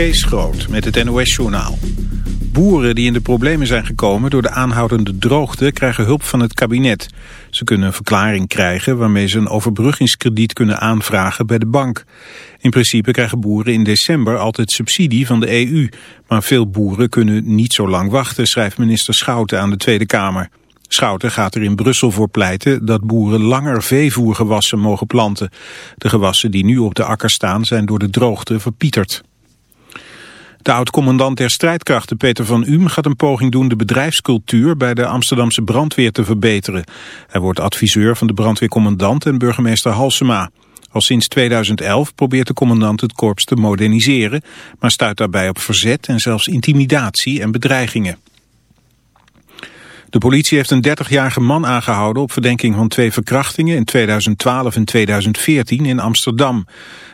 Kees Groot met het NOS-journaal. Boeren die in de problemen zijn gekomen door de aanhoudende droogte krijgen hulp van het kabinet. Ze kunnen een verklaring krijgen waarmee ze een overbruggingskrediet kunnen aanvragen bij de bank. In principe krijgen boeren in december altijd subsidie van de EU. Maar veel boeren kunnen niet zo lang wachten, schrijft minister Schouten aan de Tweede Kamer. Schouten gaat er in Brussel voor pleiten dat boeren langer veevoergewassen mogen planten. De gewassen die nu op de akker staan zijn door de droogte verpieterd. De oud-commandant der strijdkrachten Peter van Uhm gaat een poging doen de bedrijfscultuur bij de Amsterdamse brandweer te verbeteren. Hij wordt adviseur van de brandweercommandant en burgemeester Halsema. Al sinds 2011 probeert de commandant het korps te moderniseren, maar stuit daarbij op verzet en zelfs intimidatie en bedreigingen. De politie heeft een 30-jarige man aangehouden op verdenking van twee verkrachtingen in 2012 en 2014 in Amsterdam.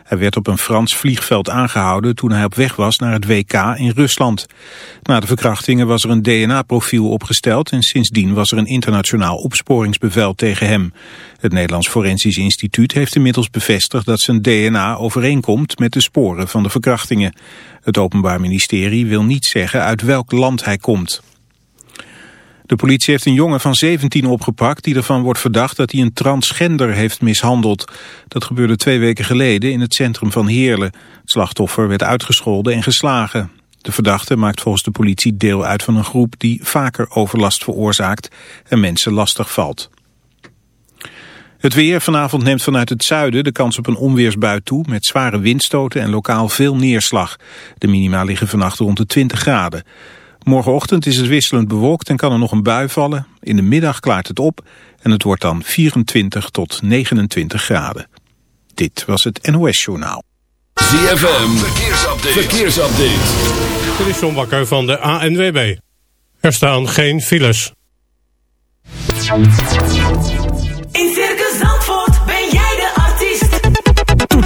Hij werd op een Frans vliegveld aangehouden toen hij op weg was naar het WK in Rusland. Na de verkrachtingen was er een DNA-profiel opgesteld en sindsdien was er een internationaal opsporingsbevel tegen hem. Het Nederlands Forensisch Instituut heeft inmiddels bevestigd dat zijn DNA overeenkomt met de sporen van de verkrachtingen. Het Openbaar Ministerie wil niet zeggen uit welk land hij komt. De politie heeft een jongen van 17 opgepakt die ervan wordt verdacht dat hij een transgender heeft mishandeld. Dat gebeurde twee weken geleden in het centrum van Heerlen. Het slachtoffer werd uitgescholden en geslagen. De verdachte maakt volgens de politie deel uit van een groep die vaker overlast veroorzaakt en mensen lastig valt. Het weer vanavond neemt vanuit het zuiden de kans op een onweersbui toe... met zware windstoten en lokaal veel neerslag. De minima liggen vannacht rond de 20 graden. Morgenochtend is het wisselend bewolkt en kan er nog een bui vallen. In de middag klaart het op en het wordt dan 24 tot 29 graden. Dit was het NOS Journaal. ZFM, verkeersupdate. verkeersupdate. Dit is John Bakker van de ANWB. Er staan geen files.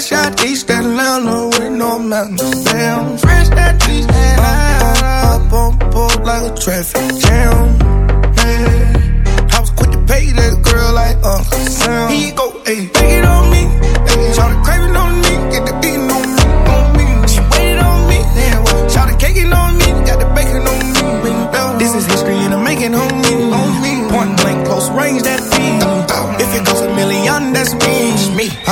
fresh out East Atlanta with no mountains. Damn, fresh out East Atlanta. Up on pole like a traffic jam. Man, I was quick to pay that girl like Uncle Sam.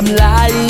I'm lying.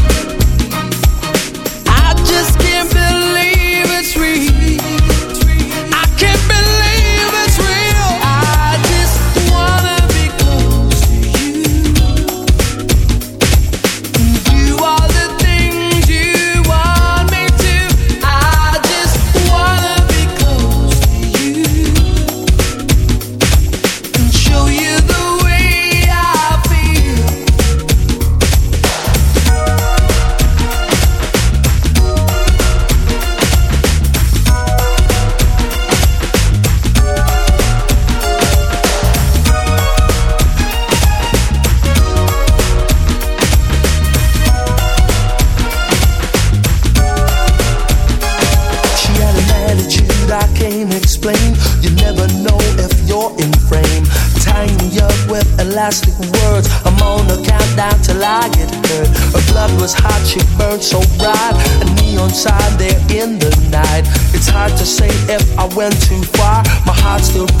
went too far. My heart still.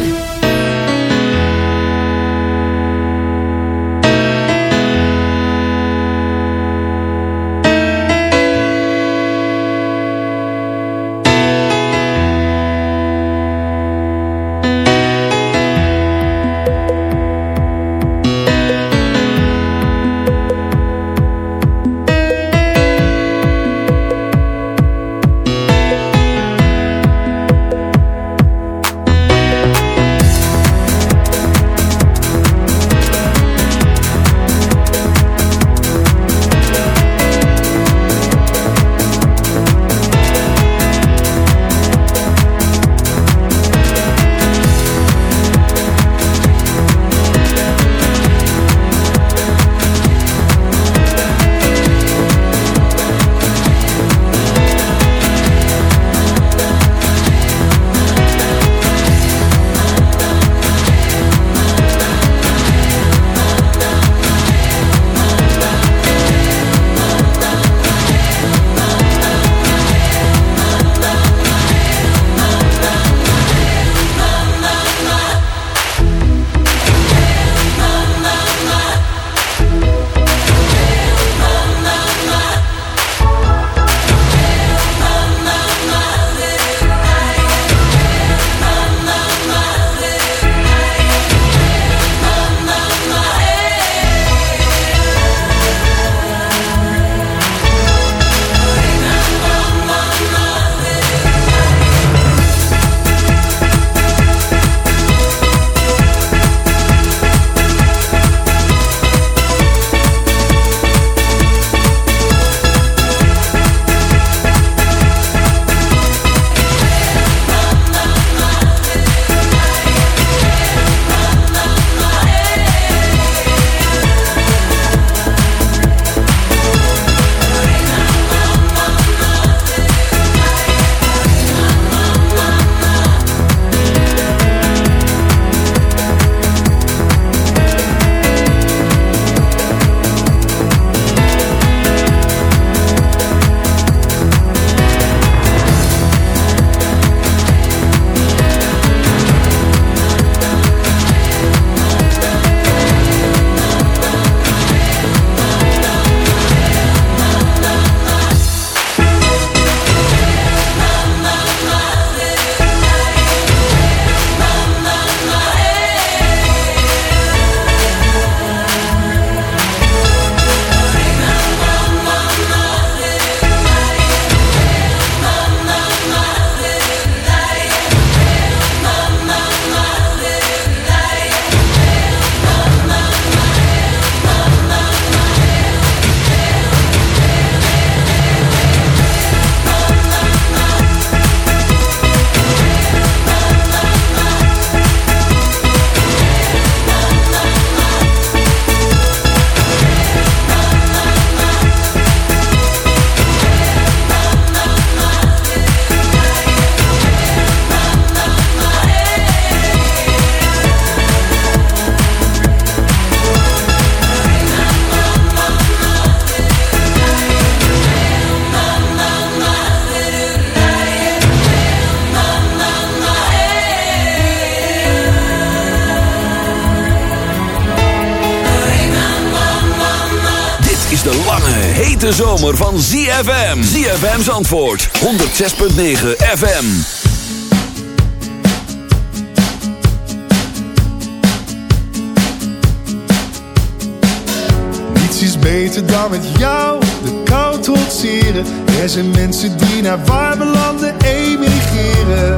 ZFM. ZFM's antwoord, 106.9 FM. Niets is beter dan met jou de kou trotseren. Er zijn mensen die naar warme landen emigreren.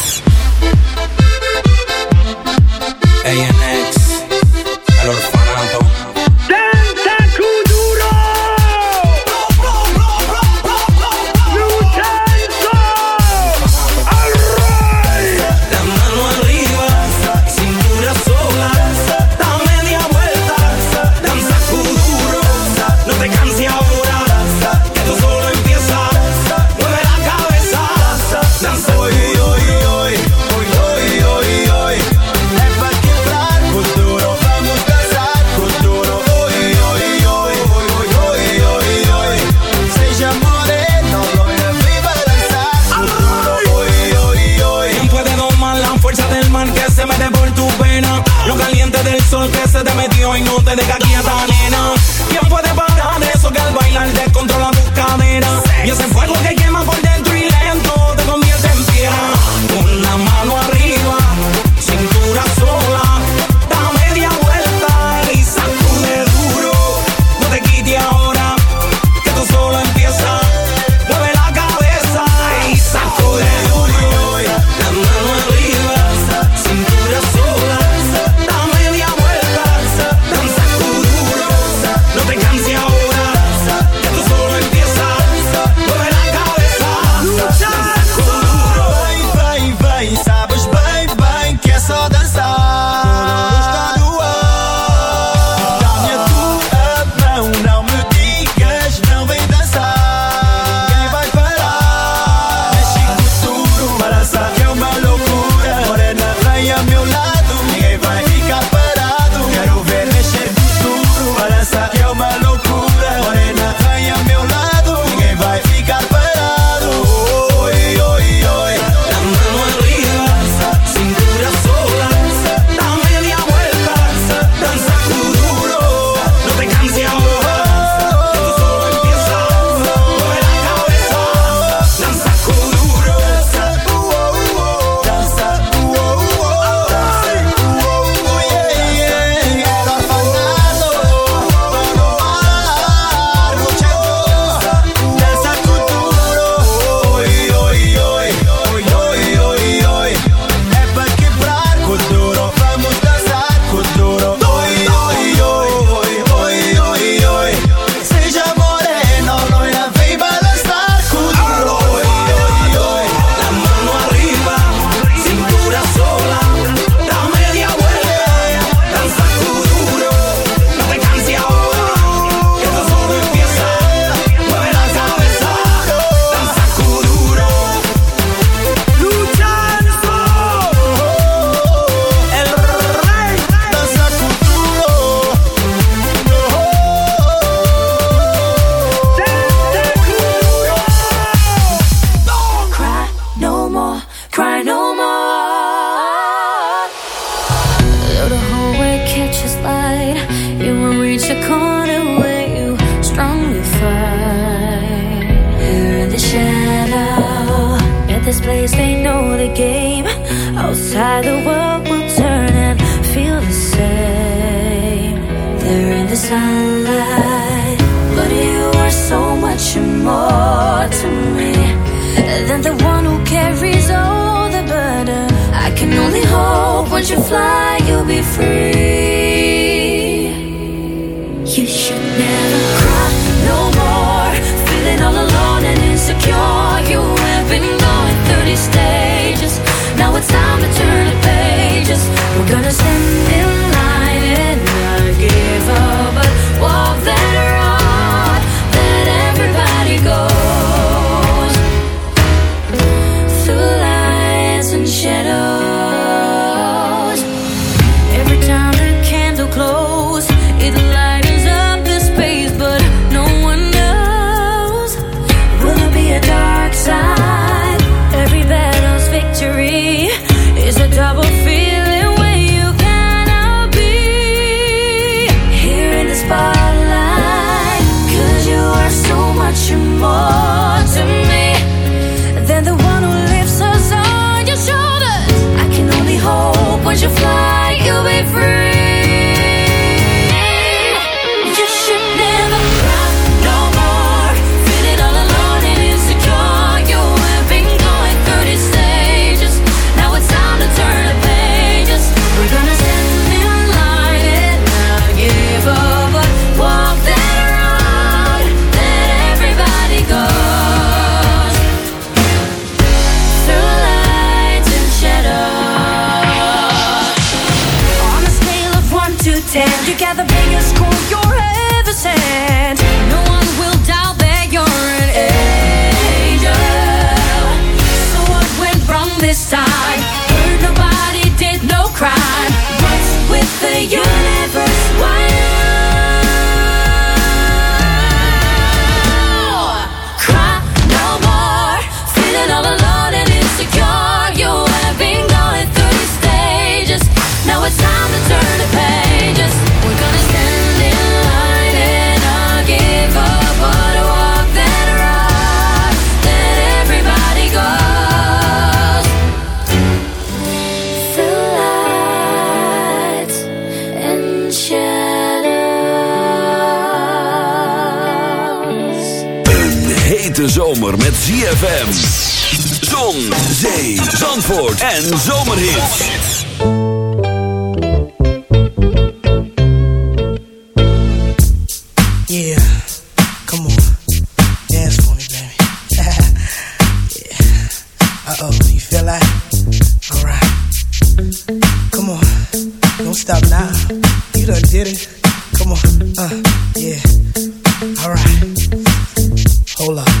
Lola.